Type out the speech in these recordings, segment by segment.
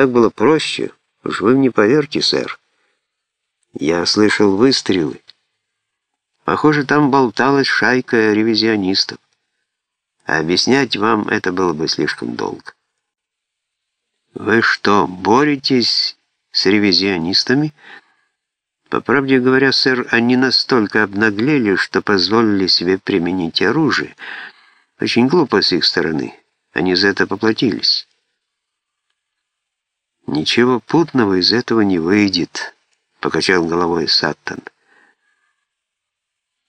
Так было проще. Уж вы мне поверьте, сэр. Я слышал выстрелы. Похоже, там болталась шайка ревизионистов. А объяснять вам это было бы слишком долго. Вы что, боретесь с ревизионистами? По правде говоря, сэр, они настолько обнаглели, что позволили себе применить оружие. Очень глупо с их стороны. Они за это поплатились. Ничего путного из этого не выйдет, покачал головой Саттон.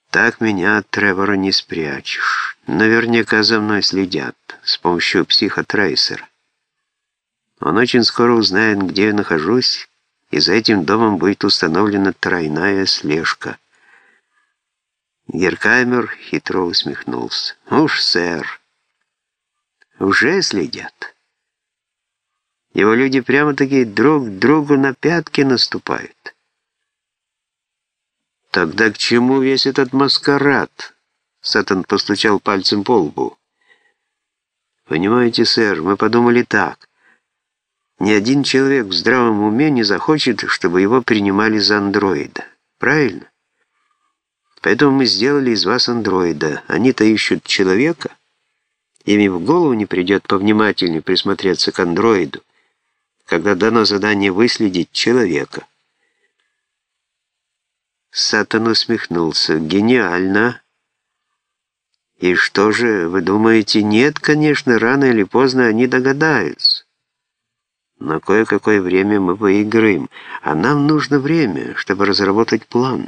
Так меня от Тревора не спрячешь. Наверняка за мной следят с помощью психотрейсера. Он очень скоро узнает, где я нахожусь, и за этим домом будет установлена тройная слежка. Геркаймер хитро усмехнулся. «Уж, сэр, уже следят. Его люди прямо-таки друг другу на пятки наступают». «Тогда к чему весь этот маскарад?» Сатан постучал пальцем по лбу. «Понимаете, сэр, мы подумали так. Ни один человек в здравом уме не захочет, чтобы его принимали за андроида. Правильно? Поэтому мы сделали из вас андроида. Они-то ищут человека. Им и в голову не придет повнимательнее присмотреться к андроиду, когда дано задание выследить человека. Сатан усмехнулся. «Гениально!» «И что же, вы думаете, нет, конечно, рано или поздно они догадаются. Но кое-какое время мы выиграем, а нам нужно время, чтобы разработать план.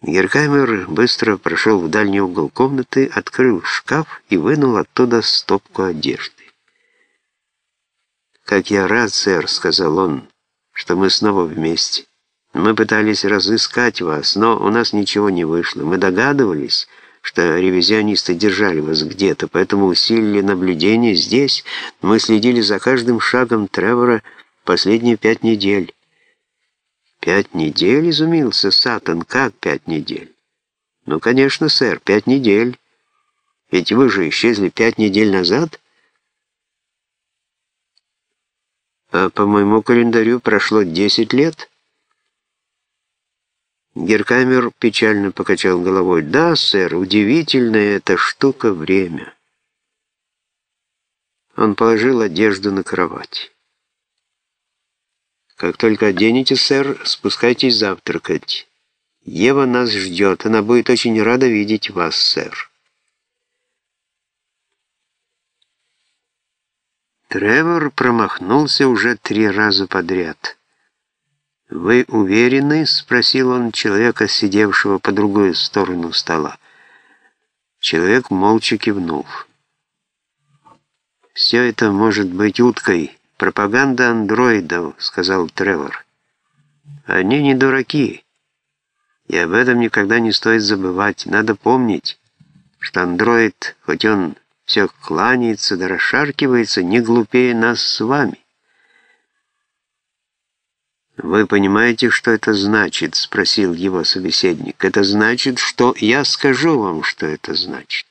Геркаймер быстро прошел в дальний угол комнаты, открыл шкаф и вынул оттуда стопку одежды. «Как я рад, сэр», — сказал он, — «что мы снова вместе. Мы пытались разыскать вас, но у нас ничего не вышло. Мы догадывались, что ревизионисты держали вас где-то, поэтому усилили наблюдение здесь. Мы следили за каждым шагом Тревора последние пять недель. «Пять недель?» — изумился Сатан. «Как пять недель?» «Ну, конечно, сэр, пять недель. Ведь вы же исчезли пять недель назад». «А по моему календарю прошло десять лет». Геркамер печально покачал головой. «Да, сэр, удивительная эта штука время». Он положил одежду на кровать. «Как только оденете, сэр, спускайтесь завтракать. Ева нас ждет, она будет очень рада видеть вас, сэр». Тревор промахнулся уже три раза подряд. «Вы уверены?» — спросил он человека, сидевшего по другую сторону стола. Человек молча кивнул. «Все это может быть уткой. Пропаганда андроидов», — сказал Тревор. «Они не дураки. И об этом никогда не стоит забывать. Надо помнить, что андроид, хоть он все кланяется да расшаркивается, не глупее нас с вами. «Вы понимаете, что это значит?» — спросил его собеседник. «Это значит, что я скажу вам, что это значит.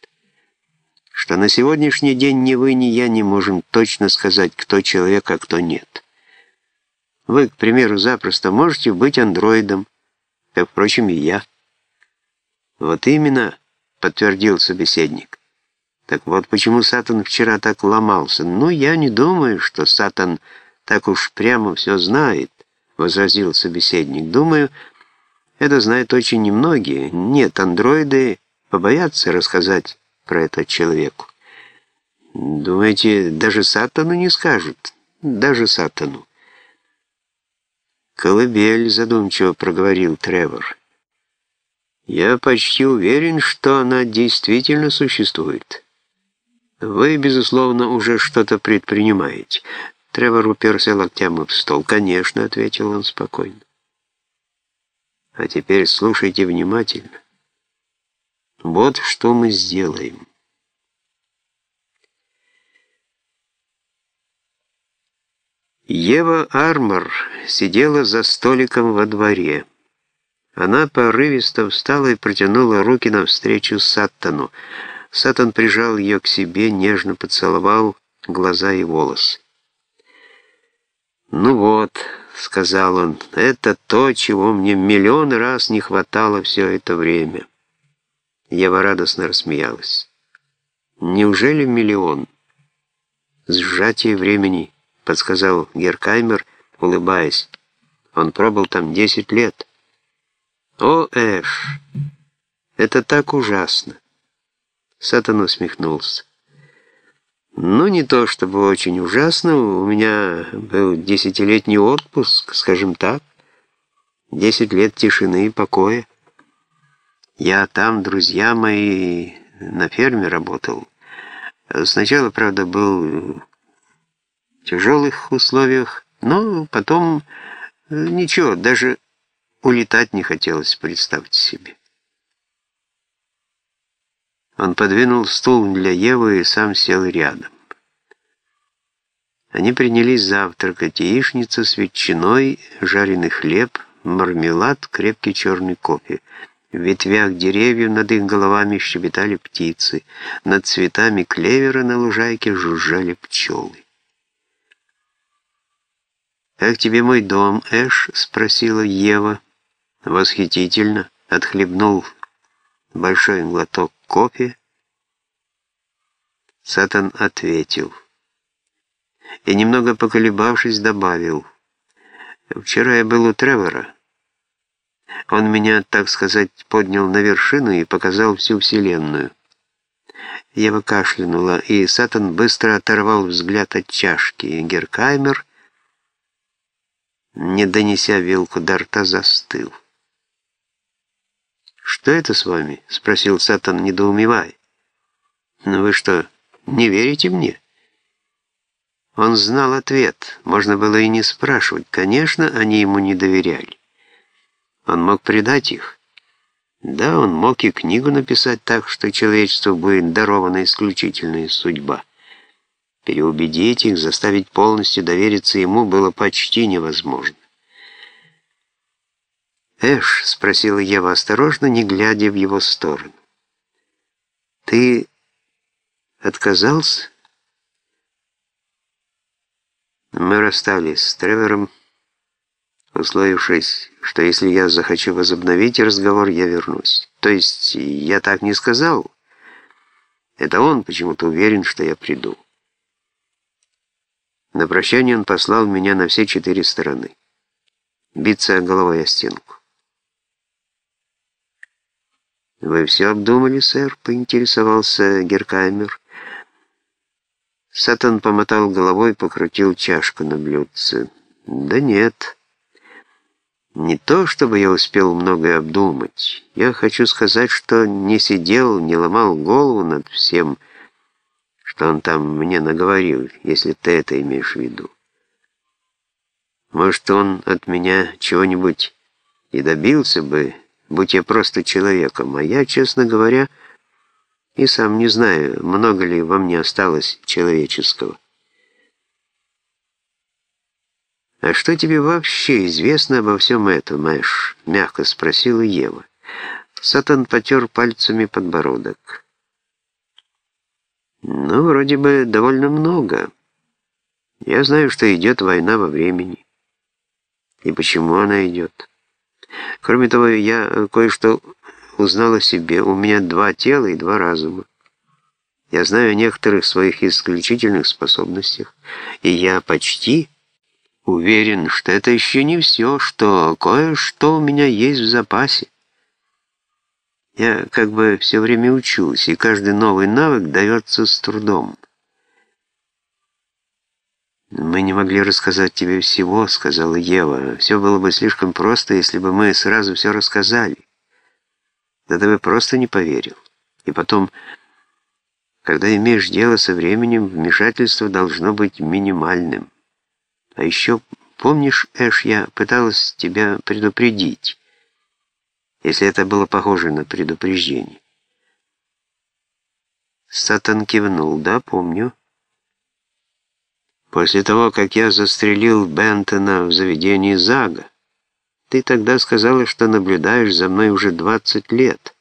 Что на сегодняшний день ни вы, ни я не можем точно сказать, кто человек, а кто нет. Вы, к примеру, запросто можете быть андроидом, как, впрочем, и я». «Вот именно», — подтвердил собеседник. «Так вот почему Сатан вчера так ломался. Ну, я не думаю, что Сатан так уж прямо все знает» возразил собеседник. «Думаю, это знают очень немногие. Нет, андроиды побоятся рассказать про это человеку. Думаете, даже Сатану не скажут? Даже Сатану». «Колыбель», — задумчиво проговорил Тревор. «Я почти уверен, что она действительно существует. Вы, безусловно, уже что-то предпринимаете. Тревор уперся локтями в стол. «Конечно», — ответил он спокойно. «А теперь слушайте внимательно. Вот что мы сделаем». Ева Армор сидела за столиком во дворе. Она порывисто встала и протянула руки навстречу Саттану. Саттан прижал ее к себе, нежно поцеловал, глаза и волосы. «Ну вот», — сказал он, — «это то, чего мне миллион раз не хватало все это время». Ева радостно рассмеялась. «Неужели миллион?» «Сжатие времени», — подсказал Геркаймер, улыбаясь. «Он пробыл там десять лет». «О, Эш, это так ужасно!» Сатан усмехнулся. Ну, не то чтобы очень ужасно, у меня был десятилетний отпуск, скажем так. Десять лет тишины и покоя. Я там, друзья мои, на ферме работал. Сначала, правда, был в тяжелых условиях, но потом ничего, даже улетать не хотелось, представьте себе. Он подвинул стул для Евы и сам сел рядом. Они принялись завтракать, яичница с ветчиной, жареный хлеб, мармелад, крепкий черный кофе. В ветвях деревьев над их головами щебетали птицы, над цветами клевера на лужайке жужжали пчелы. «Как тебе мой дом, Эш?» — спросила Ева. «Восхитительно!» — отхлебнул большой глоток кофе? Сатан ответил. И немного поколебавшись, добавил. Вчера я был у Тревора. Он меня, так сказать, поднял на вершину и показал всю Вселенную. Я выкашлянула, и Сатан быстро оторвал взгляд от чашки. Геркаймер, не донеся вилку до рта, застыл. «Что это с вами?» — спросил Сатан, недоумевая. «Ну вы что, не верите мне?» Он знал ответ, можно было и не спрашивать. Конечно, они ему не доверяли. Он мог предать их. Да, он мог и книгу написать так, что человечеству будет дарована исключительная судьба. Переубедить их, заставить полностью довериться ему было почти невозможно. «Эш?» — спросила Ева осторожно, не глядя в его сторону. «Ты отказался?» Мы расстались с Тревором, условившись, что если я захочу возобновить разговор, я вернусь. То есть я так не сказал. Это он почему-то уверен, что я приду. На прощание он послал меня на все четыре стороны. Биться головой о стенку. «Вы все обдумали, сэр?» — поинтересовался Геркаймер. Сатан помотал головой и покрутил чашку на блюдце. «Да нет. Не то, чтобы я успел многое обдумать. Я хочу сказать, что не сидел, не ломал голову над всем, что он там мне наговорил, если ты это имеешь в виду. Может, он от меня чего-нибудь и добился бы, будь я просто человеком, а я, честно говоря, и сам не знаю, много ли во мне осталось человеческого. «А что тебе вообще известно обо всем этом, Эш?» — мягко спросила Ева. Сатан потер пальцами подбородок. «Ну, вроде бы довольно много. Я знаю, что идет война во времени. И почему она идет?» Кроме того, я э, кое-что узнал о себе. У меня два тела и два разума. Я знаю о некоторых своих исключительных способностях, и я почти уверен, что это еще не все, что кое-что у меня есть в запасе. Я как бы все время учусь, и каждый новый навык дается с трудом. «Мы не могли рассказать тебе всего», — сказала Ева. «Все было бы слишком просто, если бы мы сразу все рассказали. Да ты бы просто не поверил. И потом, когда имеешь дело со временем, вмешательство должно быть минимальным. А еще, помнишь, Эш, я пыталась тебя предупредить, если это было похоже на предупреждение». Сатан кивнул. «Да, помню». После того, как я застрелил Бентона в заведении Зага, ты тогда сказала, что наблюдаешь за мной уже 20 лет.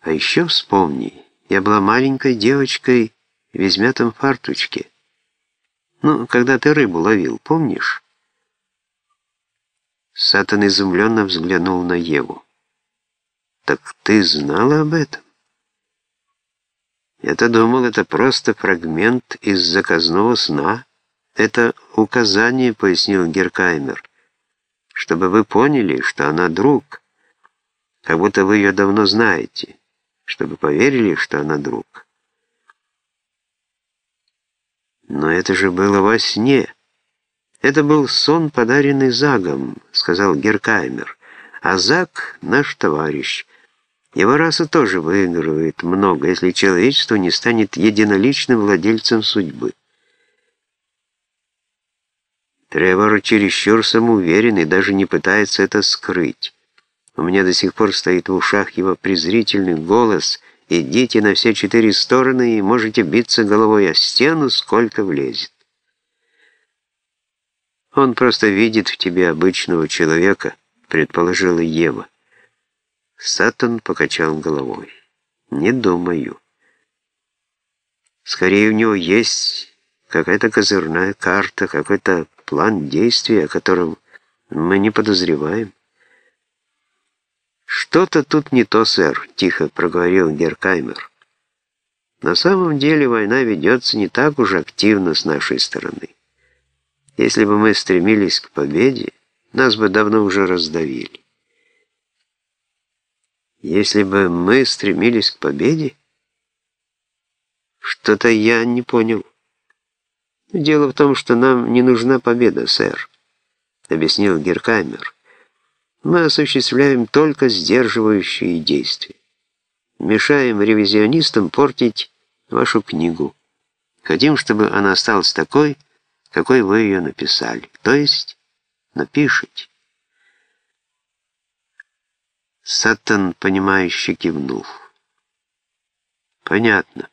А еще вспомни, я была маленькой девочкой в измятом фартучке. Ну, когда ты рыбу ловил, помнишь?» Сатан изумленно взглянул на Еву. «Так ты знала об этом?» «Я-то думал, это просто фрагмент из заказного сна. Это указание», — пояснил Геркаймер, «чтобы вы поняли, что она друг, как будто вы ее давно знаете, чтобы поверили, что она друг». «Но это же было во сне». «Это был сон, подаренный Загом», — сказал Геркаймер. «А Заг — наш товарищ». Его раса тоже выигрывает много, если человечество не станет единоличным владельцем судьбы. Тревор чересчур самоуверен и даже не пытается это скрыть. У меня до сих пор стоит в ушах его презрительный голос «Идите на все четыре стороны и можете биться головой о стену, сколько влезет». «Он просто видит в тебе обычного человека», — предположила Ева. Сатан покачал головой. «Не думаю. Скорее, у него есть какая-то козырная карта, какой-то план действий, о котором мы не подозреваем». «Что-то тут не то, сэр», — тихо проговорил Геркаймер. «На самом деле война ведется не так уж активно с нашей стороны. Если бы мы стремились к победе, нас бы давно уже раздавили. Если бы мы стремились к победе? Что-то я не понял. Дело в том, что нам не нужна победа, сэр, объяснил Геркаймер. Мы осуществляем только сдерживающие действия. Мешаем ревизионистам портить вашу книгу. Хотим, чтобы она осталась такой, какой вы ее написали. То есть напишите. Саттон, понимающе кивнул. Понятно.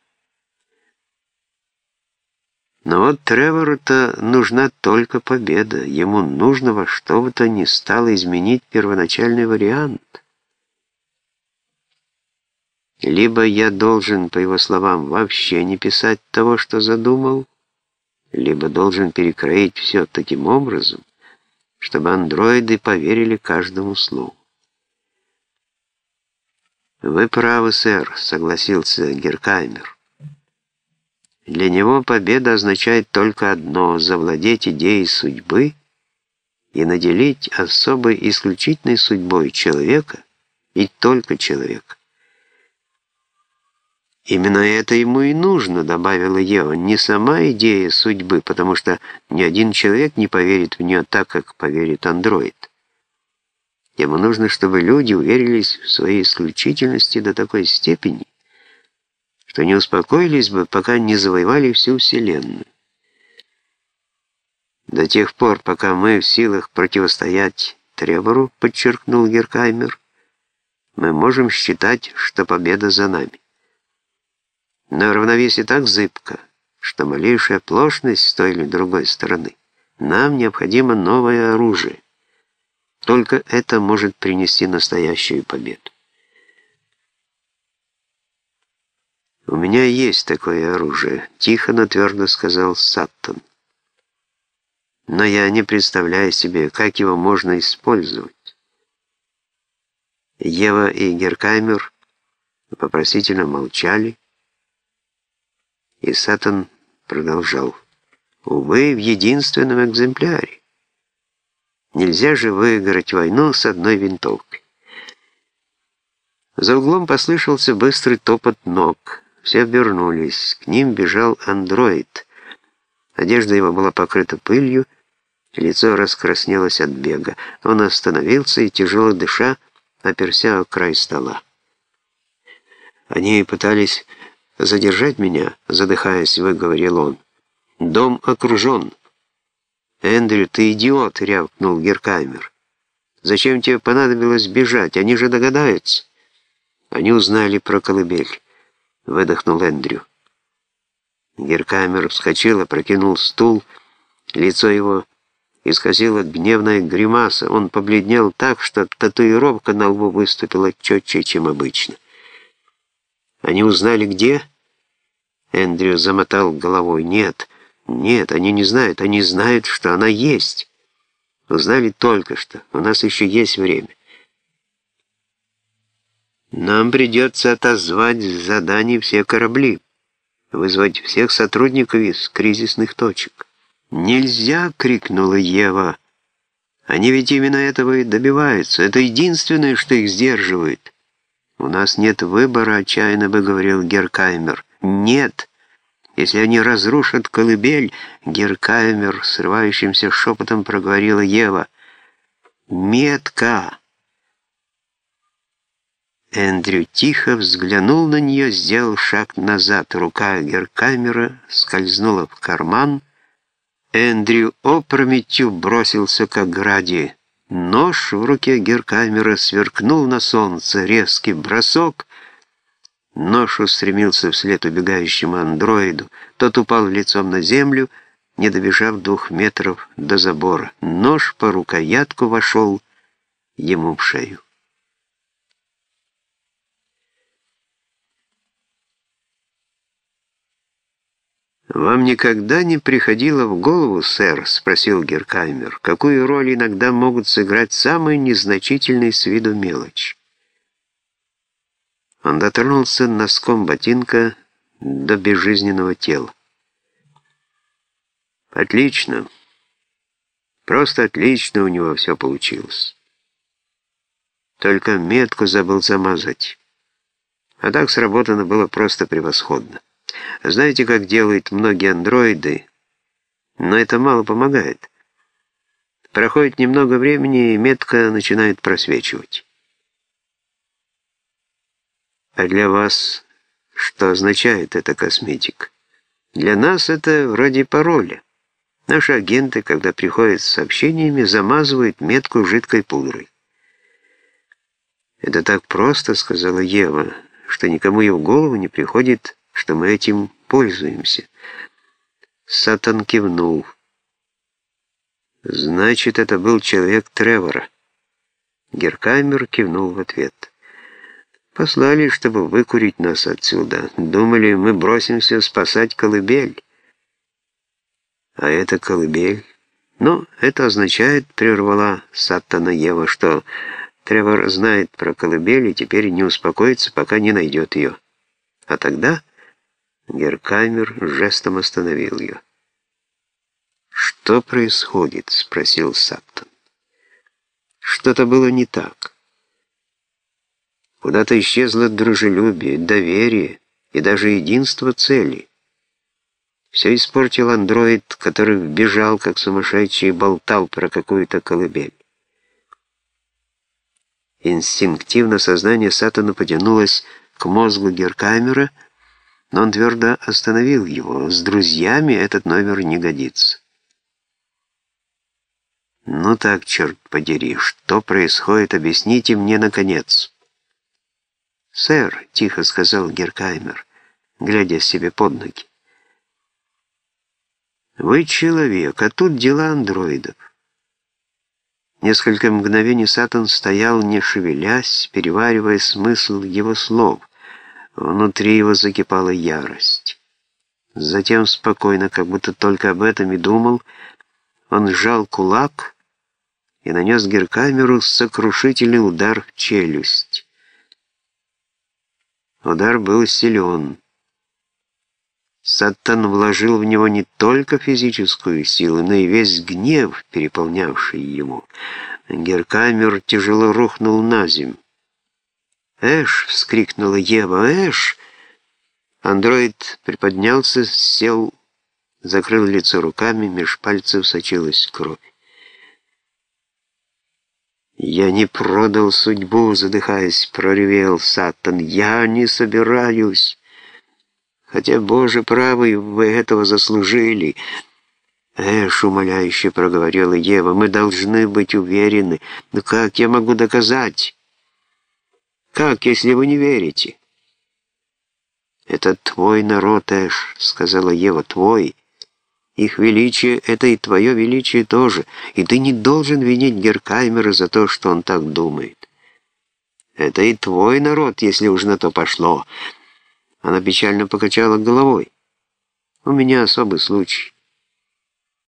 Но вот Тревору-то нужна только победа. Ему нужно во что бы то ни стало изменить первоначальный вариант. Либо я должен, по его словам, вообще не писать того, что задумал, либо должен перекроить все таким образом, чтобы андроиды поверили каждому слову. «Вы правы, сэр», — согласился Геркаймер. Для него победа означает только одно — завладеть идеей судьбы и наделить особой исключительной судьбой человека и только человека. «Именно это ему и нужно», — добавила Ева, — «не сама идея судьбы, потому что ни один человек не поверит в нее так, как поверит андроид». Ему нужно, чтобы люди уверились в своей исключительности до такой степени, что не успокоились бы, пока не завоевали всю Вселенную. До тех пор, пока мы в силах противостоять Тревору, подчеркнул Геркаймер, мы можем считать, что победа за нами. Но равновесие так зыбко, что малейшая оплошность с той или другой стороны. Нам необходимо новое оружие. Только это может принести настоящую победу. «У меня есть такое оружие», — тихо, но твердо сказал Саттон. «Но я не представляю себе, как его можно использовать». Ева и Геркаймер вопросительно молчали, и Саттон продолжал. «Увы, в единственном экземпляре. Нельзя же выиграть войну с одной винтовкой. За углом послышался быстрый топот ног. Все обернулись. К ним бежал андроид. Одежда его была покрыта пылью, лицо раскраснелось от бега. Он остановился и, тяжело дыша, оперся о край стола. Они пытались задержать меня, задыхаясь, выговорил он. Дом окружен. «Эндрю, ты идиот!» — рявкнул Геркаймер. «Зачем тебе понадобилось бежать? Они же догадаются». «Они узнали про колыбель», — выдохнул Эндрю. Геркаймер вскочил, опрокинул стул. Лицо его исказило гневная гримаса. Он побледнел так, что татуировка на лбу выступила четче, чем обычно. «Они узнали где?» Эндрю замотал головой. «Нет, нет, они не знают, они знают, что она есть. Узнали только что, у нас еще есть время. Нам придется отозвать с заданий все корабли, вызвать всех сотрудников из кризисных точек». «Нельзя!» — крикнула Ева. «Они ведь именно этого и добиваются. Это единственное, что их сдерживает». «У нас нет выбора», — отчаянно бы говорил Геркаймер. «Нет!» Если они разрушат колыбель, Геркаймер срывающимся шепотом проговорила Ева. «Метка!» Эндрю тихо взглянул на нее, сделал шаг назад. Рука Геркаймера скользнула в карман. Эндрю опрометью бросился к ограде. Нож в руке Геркаймера сверкнул на солнце. Резкий бросок — Нож устремился вслед убегающему андроиду. Тот упал лицом на землю, не добежав двух метров до забора. Нож по рукоятку вошел ему в шею. «Вам никогда не приходило в голову, сэр, — спросил Геркаймер, — какую роль иногда могут сыграть самые незначительные с виду мелочи? Он дотронулся носком ботинка до безжизненного тела. Отлично. Просто отлично у него все получилось. Только метку забыл замазать. А так сработано было просто превосходно. Знаете, как делают многие андроиды? Но это мало помогает. Проходит немного времени, и метка начинает просвечивать. А для вас что означает эта косметика? Для нас это вроде пароля. Наши агенты, когда приходят с сообщениями, замазывают метку жидкой пудрой. «Это так просто», — сказала Ева, «что никому и в голову не приходит, что мы этим пользуемся». Сатан кивнул. «Значит, это был человек Тревора». Геркаймер кивнул в ответ. Послали, чтобы выкурить нас отсюда. Думали, мы бросимся спасать колыбель. А это колыбель. Ну, это означает, прервала Саттана Ева, что Тревор знает про колыбель и теперь не успокоится, пока не найдет ее. А тогда Геркаймер жестом остановил ее. «Что происходит?» — спросил Саттон. «Что-то было не так». Куда-то исчезло дружелюбие, доверие и даже единство цели. Все испортил андроид, который бежал, как сумасшедший, и болтал про какую-то колыбель. Инстинктивно сознание Сатана потянулось к мозгу Геркамера, но он твердо остановил его. С друзьями этот номер не годится. «Ну так, черт подери, что происходит, объясните мне, наконец». «Сэр», — тихо сказал Геркаймер, глядя себе под ноги, «Вы человек, а тут дела андроидов». Несколько мгновений Сатан стоял, не шевелясь, переваривая смысл его слов. Внутри его закипала ярость. Затем спокойно, как будто только об этом и думал, он сжал кулак и нанес Геркамеру сокрушительный удар в челюсть. Удар был силен. Саттан вложил в него не только физическую силу, но и весь гнев, переполнявший его. Геркамер тяжело рухнул на землю. «Эш!» — вскрикнула Ева. «Эш!» Андроид приподнялся, сел, закрыл лицо руками, меж пальцев сочилась кровь. «Я не продал судьбу», — задыхаясь, проревел Сатан. «Я не собираюсь. Хотя, Боже правый, вы этого заслужили». «Эш», — умоляюще проговорила Ева, — «мы должны быть уверены. Но как я могу доказать?» «Как, если вы не верите?» «Это твой народ, Эш», — сказала Ева, — «твой». Их величие — это и твое величие тоже, и ты не должен винить Геркаймера за то, что он так думает. Это и твой народ, если уж на то пошло. Она печально покачала головой. У меня особый случай.